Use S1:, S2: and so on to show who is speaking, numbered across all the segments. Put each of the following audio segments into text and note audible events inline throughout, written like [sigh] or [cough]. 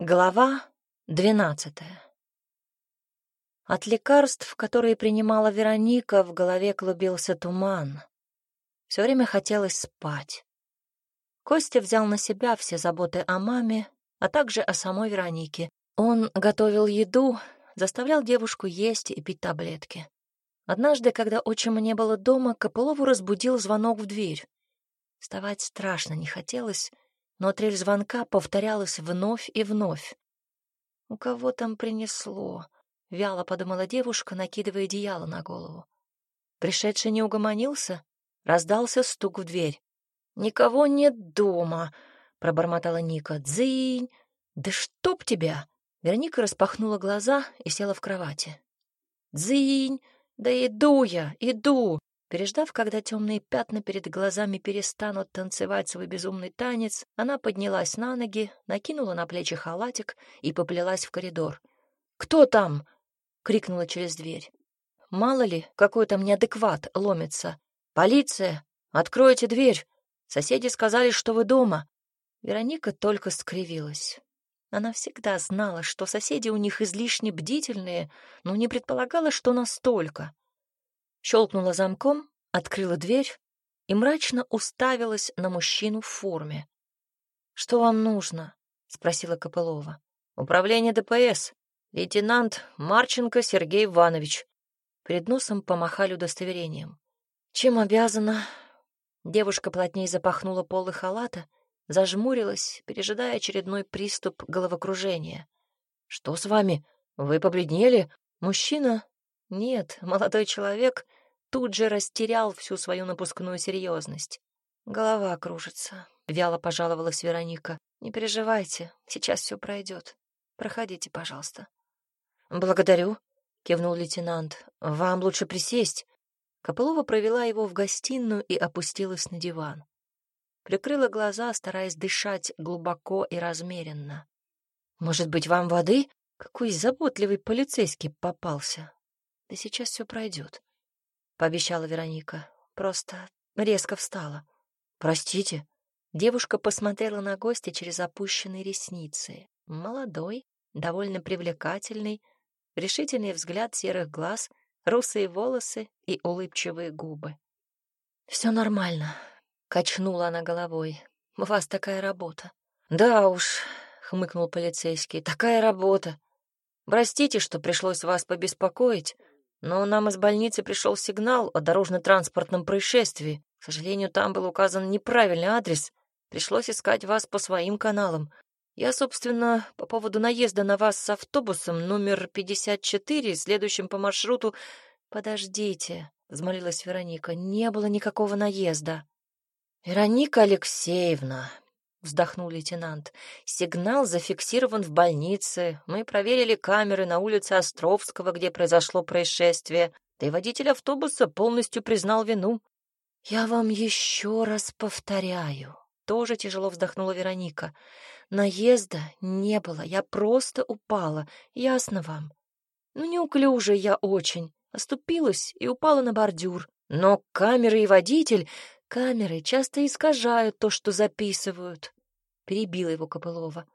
S1: Глава двенадцатая От лекарств, которые принимала Вероника, в голове клубился туман. Все время хотелось спать. Костя взял на себя все заботы о маме, а также о самой Веронике. Он готовил еду, заставлял девушку есть и пить таблетки. Однажды, когда отчима не было дома, Копылову разбудил звонок в дверь. Вставать страшно не хотелось, но трель звонка повторялась вновь и вновь. «У кого там принесло?» — вяло подумала девушка, накидывая одеяло на голову. Пришедший не угомонился, раздался стук в дверь. «Никого нет дома», — пробормотала Ника. «Дзынь! Да чтоб тебя!» Вероника распахнула глаза и села в кровати. «Дзынь! Да иду я, иду!» Переждав, когда темные пятна перед глазами перестанут танцевать свой безумный танец, она поднялась на ноги, накинула на плечи халатик и поплелась в коридор. «Кто там?» — крикнула через дверь. «Мало ли, какой там неадекват ломится. Полиция! Откройте дверь! Соседи сказали, что вы дома!» Вероника только скривилась. Она всегда знала, что соседи у них излишне бдительные, но не предполагала, что настолько щелкнула замком, открыла дверь и мрачно уставилась на мужчину в форме. «Что вам нужно?» — спросила Копылова. «Управление ДПС. Лейтенант Марченко Сергей Иванович». Перед носом помахали удостоверением. «Чем обязана?» Девушка плотнее запахнула полы халата, зажмурилась, пережидая очередной приступ головокружения. «Что с вами? Вы побледнели?» Мужчина нет, молодой человек тут же растерял всю свою напускную серьезность. Голова кружится, вяло пожаловалась Вероника. Не переживайте, сейчас все пройдет. Проходите, пожалуйста. Благодарю, кивнул лейтенант. Вам лучше присесть. Копылова провела его в гостиную и опустилась на диван. Прикрыла глаза, стараясь дышать глубоко и размеренно. «Может быть, вам воды? Какой заботливый полицейский попался. Да сейчас все пройдет, пообещала Вероника. Просто резко встала. Простите. Девушка посмотрела на гостя через опущенные ресницы. Молодой, довольно привлекательный, решительный взгляд серых глаз, русые волосы и улыбчивые губы. Все нормально, качнула она головой. У вас такая работа. Да уж, хмыкнул полицейский. Такая работа. Простите, что пришлось вас побеспокоить. Но нам из больницы пришел сигнал о дорожно-транспортном происшествии. К сожалению, там был указан неправильный адрес. Пришлось искать вас по своим каналам. Я, собственно, по поводу наезда на вас с автобусом номер 54, следующим по маршруту... Подождите, взмолилась Вероника, не было никакого наезда. Вероника Алексеевна, вздохнул лейтенант. Сигнал зафиксирован в больнице. Мы проверили камеры на улице Островского, где произошло происшествие. Да и водитель автобуса полностью признал вину. Я вам еще раз повторяю. Тоже тяжело вздохнула Вероника. Наезда не было, я просто упала. Ясно вам? Ну, неуклюже я очень. Оступилась и упала на бордюр. Но камеры и водитель... Камеры часто искажают то, что записывают. Перебила его Копылова.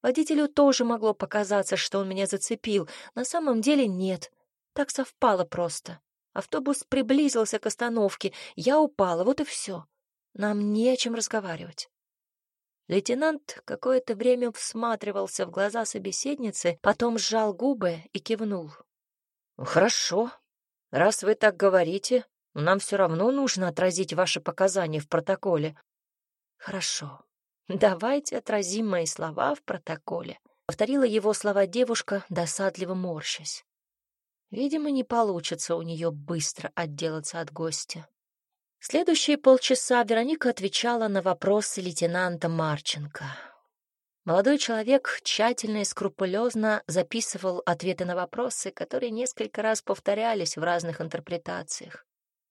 S1: Водителю тоже могло показаться, что он меня зацепил. На самом деле нет. Так совпало просто. Автобус приблизился к остановке. Я упала, вот и все. Нам не о чем разговаривать. Лейтенант какое-то время всматривался в глаза собеседницы, потом сжал губы и кивнул. «Хорошо. Раз вы так говорите, нам все равно нужно отразить ваши показания в протоколе». «Хорошо. «Давайте отразим мои слова в протоколе», — повторила его слова девушка, досадливо морщась. Видимо, не получится у нее быстро отделаться от гостя. Следующие полчаса Вероника отвечала на вопросы лейтенанта Марченко. Молодой человек тщательно и скрупулезно записывал ответы на вопросы, которые несколько раз повторялись в разных интерпретациях.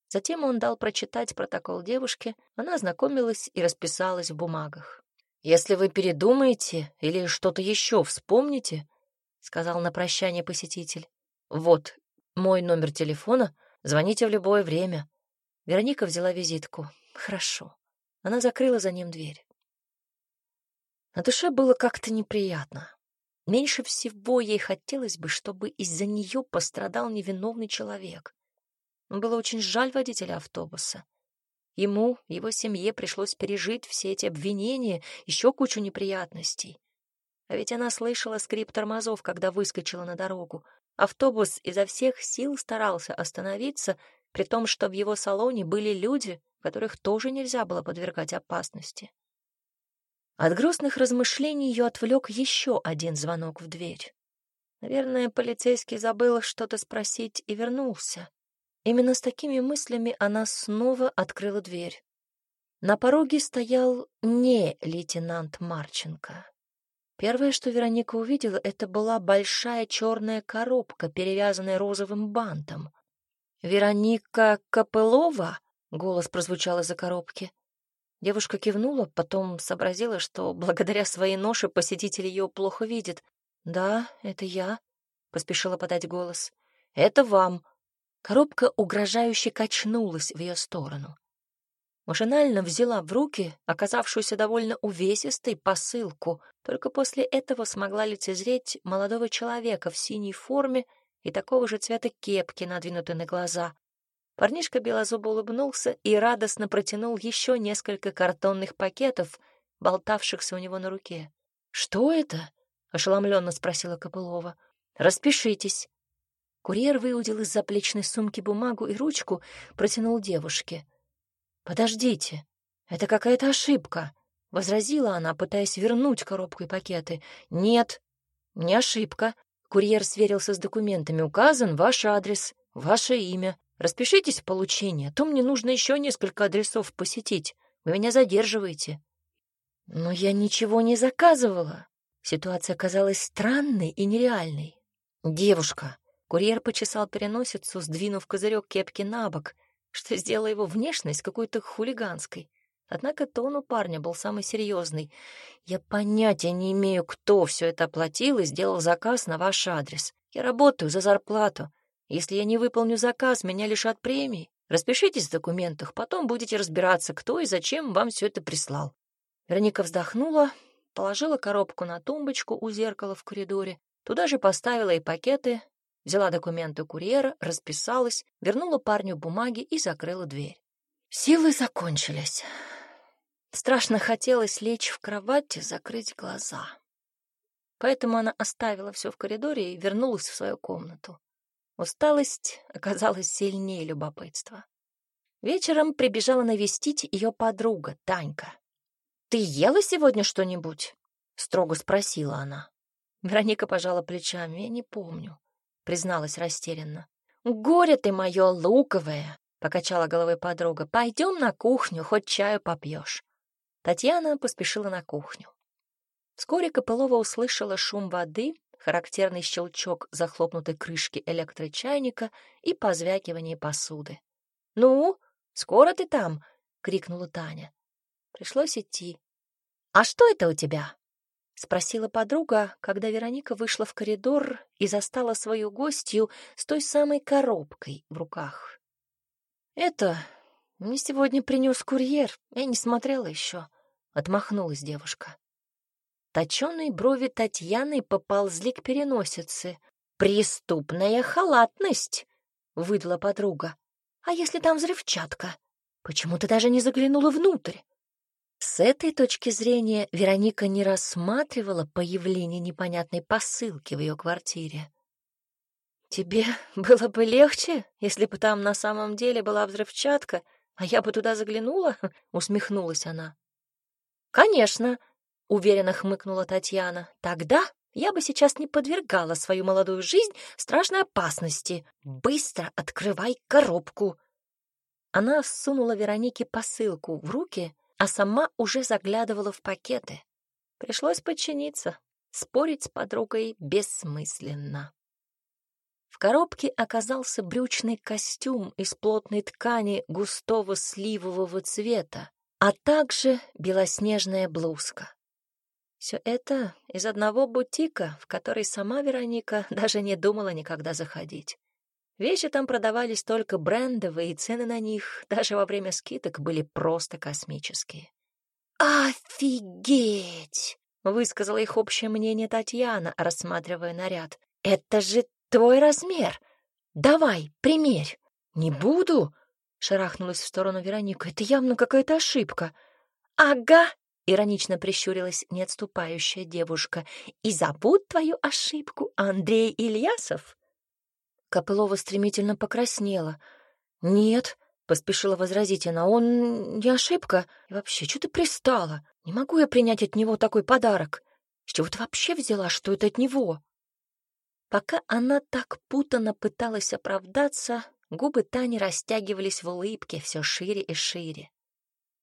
S1: Затем он дал прочитать протокол девушке, она ознакомилась и расписалась в бумагах. «Если вы передумаете или что-то еще вспомните», — сказал на прощание посетитель, — «вот мой номер телефона, звоните в любое время». Вероника взяла визитку. «Хорошо». Она закрыла за ним дверь. На душе было как-то неприятно. Меньше всего ей хотелось бы, чтобы из-за нее пострадал невиновный человек. Было очень жаль водителя автобуса. Ему, его семье пришлось пережить все эти обвинения, еще кучу неприятностей. А ведь она слышала скрип тормозов, когда выскочила на дорогу. Автобус изо всех сил старался остановиться, при том, что в его салоне были люди, которых тоже нельзя было подвергать опасности. От грустных размышлений ее отвлек еще один звонок в дверь. Наверное, полицейский забыл что-то спросить и вернулся. Именно с такими мыслями она снова открыла дверь. На пороге стоял не лейтенант Марченко. Первое, что Вероника увидела, это была большая черная коробка, перевязанная розовым бантом. «Вероника Копылова?» — голос прозвучал из-за коробки. Девушка кивнула, потом сообразила, что благодаря своей ноше посетитель ее плохо видит. «Да, это я», — поспешила подать голос. «Это вам», Коробка угрожающе качнулась в ее сторону. Машинально взяла в руки оказавшуюся довольно увесистой посылку, только после этого смогла лицезреть молодого человека в синей форме и такого же цвета кепки, надвинутой на глаза. Парнишка белозубо улыбнулся и радостно протянул еще несколько картонных пакетов, болтавшихся у него на руке. «Что это?» — ошеломленно спросила Копылова. «Распишитесь», Курьер выудил из заплечной сумки бумагу и ручку, протянул девушке. «Подождите, это какая-то ошибка», — возразила она, пытаясь вернуть коробку и пакеты. «Нет, не ошибка». Курьер сверился с документами. «Указан ваш адрес, ваше имя. Распишитесь в получении, а то мне нужно еще несколько адресов посетить. Вы меня задерживаете». «Но я ничего не заказывала». Ситуация казалась странной и нереальной. «Девушка, Курьер почесал переносицу, сдвинув козырек кепки на бок, что сделало его внешность какой-то хулиганской. Однако тон у парня был самый серьезный. «Я понятия не имею, кто все это оплатил и сделал заказ на ваш адрес. Я работаю за зарплату. Если я не выполню заказ, меня лишат премии. Распишитесь в документах, потом будете разбираться, кто и зачем вам все это прислал». Вероника вздохнула, положила коробку на тумбочку у зеркала в коридоре, туда же поставила и пакеты, Взяла документы курьера, расписалась, вернула парню бумаги и закрыла дверь. Силы закончились. Страшно хотелось лечь в кровать и закрыть глаза. Поэтому она оставила все в коридоре и вернулась в свою комнату. Усталость оказалась сильнее любопытства. Вечером прибежала навестить ее подруга, Танька. «Ты ела сегодня что-нибудь?» — строго спросила она. Вероника пожала плечами. «Я не помню. — призналась растерянно. «Горе ты мое луковое!» — покачала головой подруга. «Пойдем на кухню, хоть чаю попьешь». Татьяна поспешила на кухню. Вскоре Копылова услышала шум воды, характерный щелчок захлопнутой крышки электрочайника и позвякивание посуды. «Ну, скоро ты там?» — крикнула Таня. Пришлось идти. «А что это у тебя?» — спросила подруга, когда Вероника вышла в коридор и застала свою гостью с той самой коробкой в руках. «Это мне сегодня принес курьер, я не смотрела еще», — отмахнулась девушка. Точеные брови Татьяны поползли к переносице. «Преступная халатность!» — выдала подруга. «А если там взрывчатка? Почему ты даже не заглянула внутрь?» С этой точки зрения Вероника не рассматривала появление непонятной посылки в ее квартире. «Тебе [laughs] было бы легче, если бы там на самом деле была взрывчатка, а я бы туда заглянула?» — усмехнулась она. «Конечно», — уверенно хмыкнула Татьяна. «Тогда я бы сейчас не подвергала свою молодую жизнь страшной опасности. Быстро открывай коробку!» Она сунула Веронике посылку в руки, а сама уже заглядывала в пакеты. Пришлось подчиниться. Спорить с подругой бессмысленно. В коробке оказался брючный костюм из плотной ткани густого сливового цвета, а также белоснежная блузка. Все это из одного бутика, в который сама Вероника [laughs] даже не думала никогда заходить. Вещи там продавались только брендовые, и цены на них [laughs] даже во время скидок были просто космические. «Офигеть!» высказала их общее мнение Татьяна, рассматривая наряд. «Это же твой размер! Давай, примерь!» «Не буду!» — шарахнулась в сторону Вероника. «Это явно какая-то ошибка». «Ага!» — иронично прищурилась неотступающая девушка. «И забудь твою ошибку, Андрей Ильясов!»
S2: Копылова стремительно покраснела. «Нет», — поспешила возразить она, — «он не ошибка. И вообще, что ты пристала? Не могу я принять от него такой подарок. С чего ты вообще взяла, что это от него?»
S1: Пока она так путанно пыталась оправдаться, губы Тани растягивались в улыбке все шире и шире.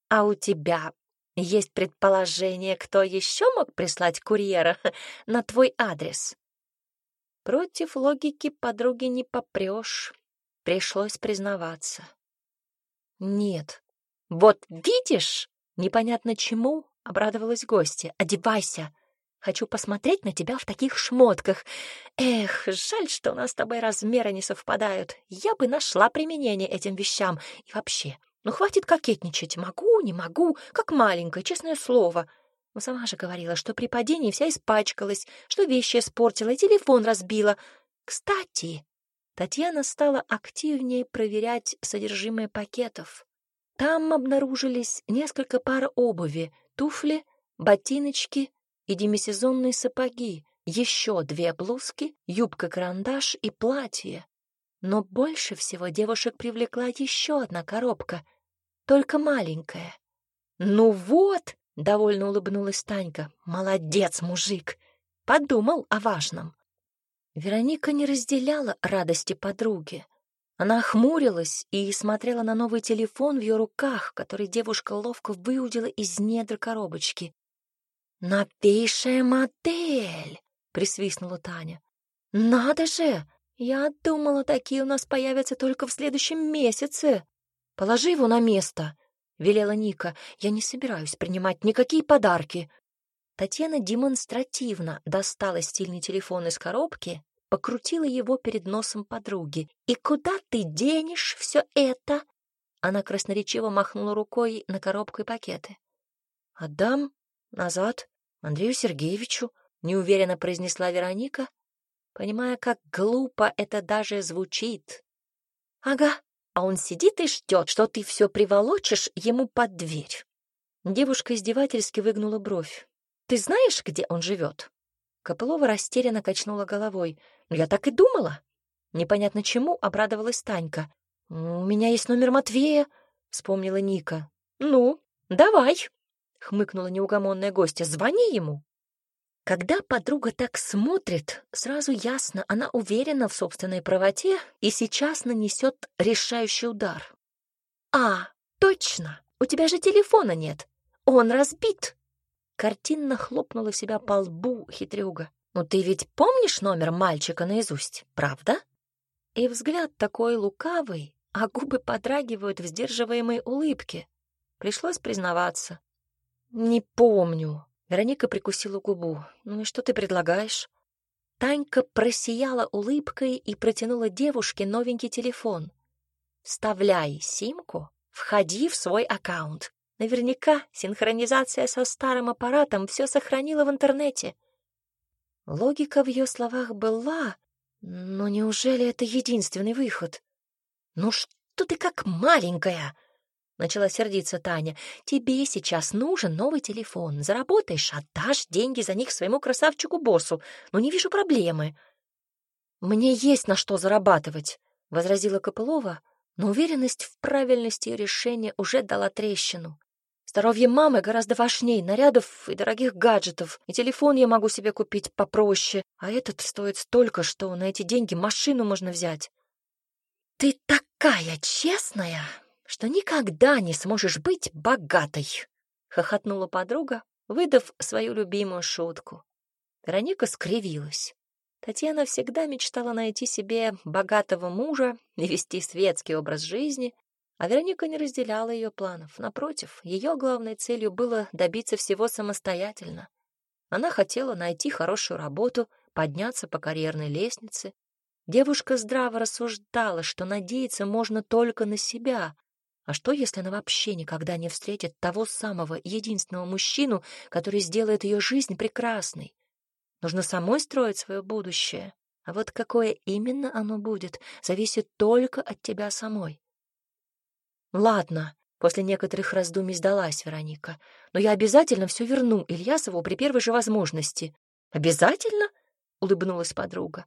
S1: «А у тебя есть предположение, кто еще мог прислать курьера [laughs] на твой адрес?» Против логики подруги не попрешь. Пришлось признаваться. «Нет». «Вот видишь?» Непонятно чему обрадовалась гостья. «Одевайся. Хочу посмотреть на тебя в таких шмотках. Эх, жаль, что у нас с тобой размеры не совпадают. Я бы нашла применение этим вещам. И вообще, ну хватит кокетничать. Могу, не могу, как маленькое, честное слово. Ну сама же говорила, что при падении вся испачкалась, что вещи испортила и телефон разбила. Кстати, Татьяна стала активнее проверять содержимое пакетов. Там обнаружились несколько пар обуви, туфли, ботиночки и демисезонные сапоги, еще две блузки, юбка-карандаш и платье. Но больше всего девушек привлекла еще одна коробка, только маленькая. «Ну вот!» — довольно улыбнулась Танька. «Молодец, мужик! Подумал о важном!» Вероника не разделяла радости подруги. Она охмурилась и смотрела на новый телефон в ее руках, который девушка ловко выудила из недр коробочки. «Новейшая модель!» — присвистнула Таня. «Надо же! Я думала, такие у нас появятся только в следующем месяце. Положи его на место!» — велела Ника. «Я не собираюсь принимать никакие подарки». Татьяна демонстративно достала стильный телефон из коробки покрутила его перед носом подруги. «И куда ты денешь все это?» Она красноречиво махнула рукой на коробку и пакеты. «Отдам назад Андрею Сергеевичу», — неуверенно произнесла Вероника, понимая, как глупо это даже звучит. «Ага, а он сидит и ждет, что ты все приволочишь ему под дверь». Девушка издевательски выгнула бровь. «Ты знаешь, где он живет?» Копылова растерянно качнула головой. «Ну, «Я так и думала». Непонятно чему обрадовалась Танька. «У меня есть номер Матвея», — вспомнила Ника. «Ну, давай», — хмыкнула неугомонная гостья. «Звони ему». Когда подруга так смотрит, сразу ясно, она уверена в собственной правоте и сейчас нанесет решающий удар. «А, точно! У тебя же телефона нет! Он разбит!» Картинно хлопнула себя по лбу хитрюга. «Ну ты ведь помнишь номер мальчика наизусть, правда?» И взгляд такой лукавый, а губы подрагивают в сдерживаемой улыбке. Пришлось признаваться. «Не помню». Вероника прикусила губу. «Ну и что ты предлагаешь?» Танька просияла улыбкой и протянула девушке новенький телефон. «Вставляй симку, входи в свой аккаунт. Наверняка синхронизация со старым аппаратом все сохранила в интернете. Логика в ее словах была, но неужели это единственный выход? «Ну что ты как маленькая?» — начала сердиться Таня. «Тебе сейчас нужен новый телефон. Заработаешь, отдашь деньги за них своему красавчику-боссу. Но не вижу проблемы». «Мне есть на что зарабатывать», — возразила Копылова, но уверенность в правильности решения уже дала трещину. Здоровье мамы гораздо важнее нарядов и дорогих гаджетов, и телефон я могу себе купить попроще, а этот стоит столько, что на эти деньги машину можно взять. Ты такая честная, что никогда не сможешь быть богатой, хохотнула подруга, выдав свою любимую шутку. Вероника скривилась. Татьяна всегда мечтала найти себе богатого мужа и вести светский образ жизни, а Вероника не разделяла ее планов. Напротив, ее главной целью было добиться всего самостоятельно. Она хотела найти хорошую работу, подняться по карьерной лестнице. Девушка здраво рассуждала, что надеяться можно только на себя, А что, если она вообще никогда не встретит того самого единственного мужчину, который сделает ее жизнь прекрасной? Нужно самой строить свое будущее. А вот какое именно оно будет, зависит только от тебя самой. Ладно, после некоторых раздумий сдалась Вероника. Но я обязательно все верну Ильясову при первой же возможности. Обязательно? улыбнулась подруга.